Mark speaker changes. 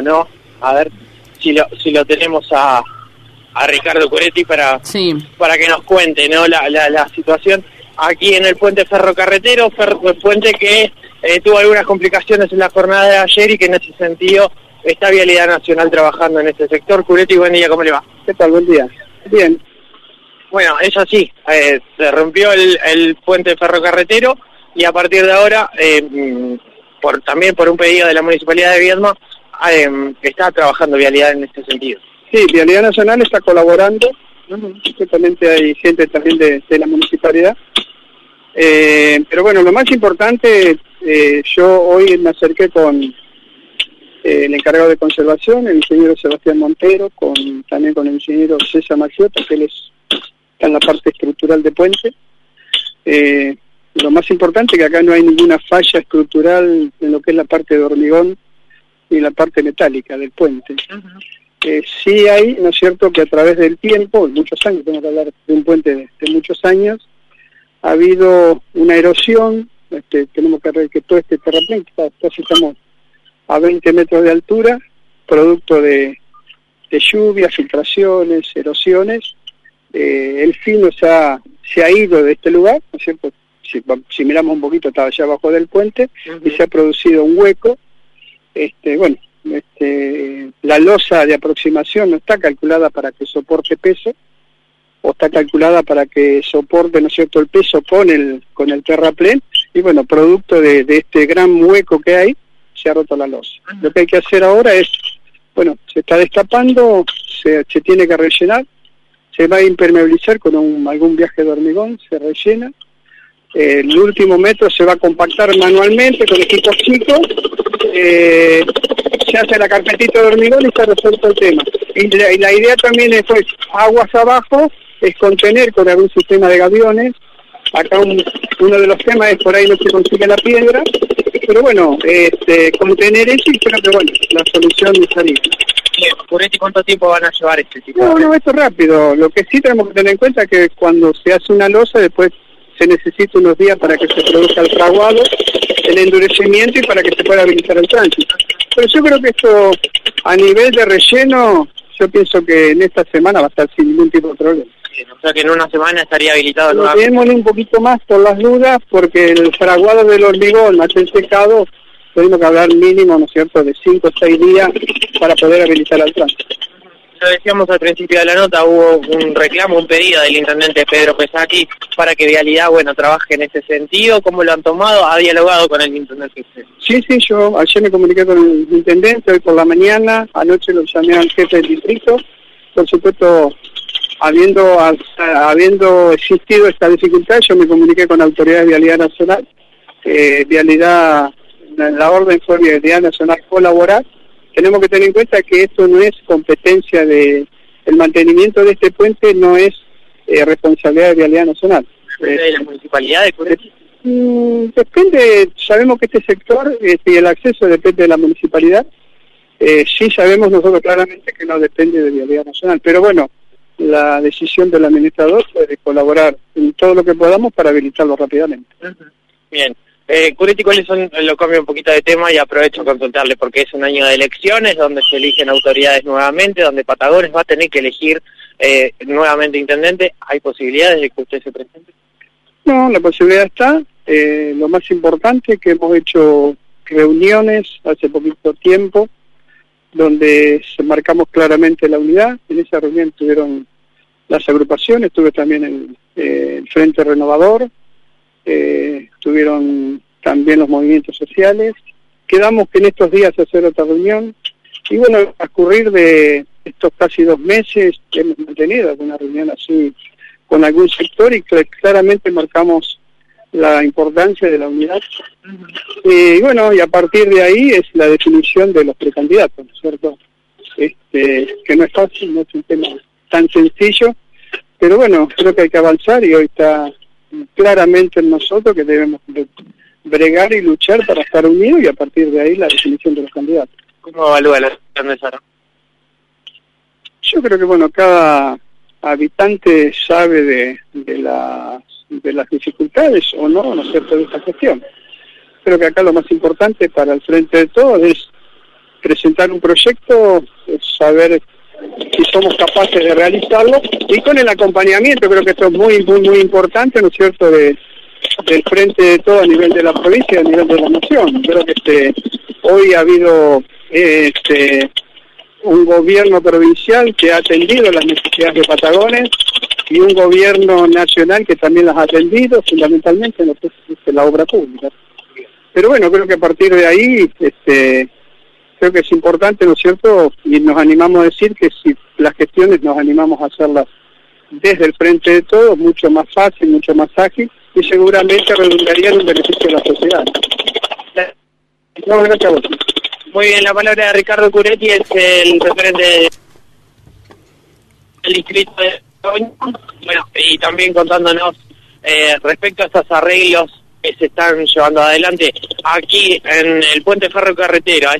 Speaker 1: ¿no? A ver si lo, si lo tenemos a, a Ricardo Curetti para, para que nos cuente ¿no? La, la, situación aquí en el puente ferrocarretero, el puente que eh, tuvo algunas complicaciones en la jornada de ayer y que en ese sentido está Vialidad Nacional trabajando en este sector. Curetti, buen día, ¿cómo le va?
Speaker 2: ¿Qué tal? Buen día. Bien.
Speaker 1: Bueno, es así, eh, se rompió el, el puente ferrocarretero y a partir de ahora, eh, mm, por, también por un pedido de la Municipalidad de Viedma, eh, está trabajando Vialidad en este sentido.
Speaker 2: Sí, Vialidad Nacional está colaborando, justamente hay gente también de, la municipalidad. Eh, pero bueno, lo más importante, eh, yo hoy me acerqué con eh, el encargado de conservación, el ingeniero Sebastián Montero, con también con el ingeniero César Maciota, que él es, está en la parte estructural de puente. lo más importante que acá no hay ninguna falla estructural en lo que es la parte de hormigón y la parte metálica del puente. Eh, sí hay, ¿no es cierto?, que a través del tiempo, muchos años, tengo que hablar de un puente de, muchos años, ha habido una erosión, este, tenemos que ver que todo este terraplén, casi estamos a 20 metros de altura, producto de, de lluvias, filtraciones, erosiones, eh, el fino se ha, se ha ido de este lugar, ¿no es cierto? Si, miramos un poquito, estaba allá abajo del puente, y se ha producido un hueco, este, bueno, este, la losa de aproximación no está calculada para que soporte peso, o está calculada para que soporte, ¿no es cierto?, el peso con el, con el terraplén, y bueno, producto de, este gran hueco que hay, se ha roto la losa. Lo que hay que hacer ahora es, bueno, se está destapando, se, se tiene que rellenar, se va a impermeabilizar con algún viaje de hormigón, se rellena, el último metro se va a compactar manualmente con equipos chicos, eh, se hace la carpetita de hormigón y está resuelto el tema. Y la, idea también es, pues, aguas abajo, es contener con algún sistema de gaviones. Acá uno de los temas es por ahí no se consigue la piedra, pero bueno, este, contener eso y creo que bueno, la solución es salir.
Speaker 1: ¿Por este cuánto tiempo van a llevar este tipo?
Speaker 2: No, no, esto es rápido. Lo que sí tenemos que tener en cuenta es que cuando se hace una losa, después se necesita unos días para que se produzca el fraguado, el endurecimiento y para que se pueda habilitar el tránsito. Pero yo creo que esto, a nivel de relleno, yo pienso que en esta semana va a estar sin ningún tipo de problema.
Speaker 1: o sea que en una semana estaría habilitado
Speaker 2: el Démosle un poquito más por las dudas, porque el fraguado del hormigón más el secado, tenemos que hablar mínimo, ¿no es cierto?, de 5 o 6 días para poder habilitar el tránsito
Speaker 1: lo decíamos al principio de la nota, hubo un reclamo, un pedido del intendente Pedro Pesaki para que Vialidad, bueno, trabaje en ese sentido. ¿Cómo lo han tomado? ¿Ha dialogado con el intendente
Speaker 2: Sí, sí, yo ayer me comuniqué con el intendente, hoy por la mañana, anoche lo llamé al jefe del distrito. Por supuesto, habiendo, habiendo existido esta dificultad, yo me comuniqué con la Autoridad de Vialidad Nacional. Eh, Vialidad, la orden fue Vialidad Nacional colaborar tenemos que tener en cuenta que esto no es competencia de el mantenimiento de este puente no es eh, responsabilidad de Vialidad Nacional.
Speaker 1: ¿Depende de la municipalidad de
Speaker 2: mm, depende, sabemos que este sector este, y el acceso depende de la municipalidad. Eh, sí sabemos nosotros claramente que no depende de Vialidad Nacional, pero bueno, la decisión del administrador fue de colaborar en todo lo que podamos para habilitarlo rápidamente.
Speaker 1: Bien. Eh. Lo cambio un poquito de tema y aprovecho a consultarle porque es un año de elecciones donde se eligen autoridades nuevamente, donde Patagones va a tener que elegir eh, nuevamente intendente. ¿Hay posibilidades de que usted se presente?
Speaker 2: No, la posibilidad está. Eh, lo más importante es que hemos hecho reuniones hace poquito tiempo donde marcamos claramente la unidad. En esa reunión estuvieron las agrupaciones, estuve también el, eh, el Frente Renovador, eh, tuvieron también los movimientos sociales. Quedamos que en estos días hacer otra reunión y bueno, a ocurrir de estos casi dos meses hemos mantenido alguna reunión así con algún sector y claramente marcamos la importancia de la unidad. Y bueno, y a partir de ahí es la definición de los precandidatos, ¿no es cierto? Este, que no es fácil, no es un tema tan sencillo, pero bueno, creo que hay que avanzar y hoy está claramente en nosotros que debemos bregar y luchar para estar unidos y a partir de ahí la definición de los candidatos.
Speaker 1: ¿Cómo evalúa la situación de Sara?
Speaker 2: Yo creo que bueno, cada habitante sabe de, de, las, de las dificultades o no, ¿no es cierto?, de esta cuestión. Creo que acá lo más importante para el frente de todos es presentar un proyecto, saber si somos capaces de realizarlo y con el acompañamiento, creo que esto es muy, muy, muy importante, ¿no es cierto?, de, del frente de todo a nivel de la provincia y a nivel de la nación. Creo que este, hoy ha habido este, un gobierno provincial que ha atendido las necesidades de Patagones y un gobierno nacional que también las ha atendido, fundamentalmente en lo que es la obra pública. Pero bueno, creo que a partir de ahí, este, creo que es importante, ¿no es cierto? Y nos animamos a decir que si las gestiones nos animamos a hacerlas desde el frente de todos, mucho más fácil, mucho más ágil, y seguramente redundaría en un beneficio de la sociedad.
Speaker 1: No, gracias Muy bien, la palabra de Ricardo Curetti es el referente del distrito de bueno, y también contándonos eh, respecto a estos arreglos que se están llevando adelante aquí en el puente ferrocarretero.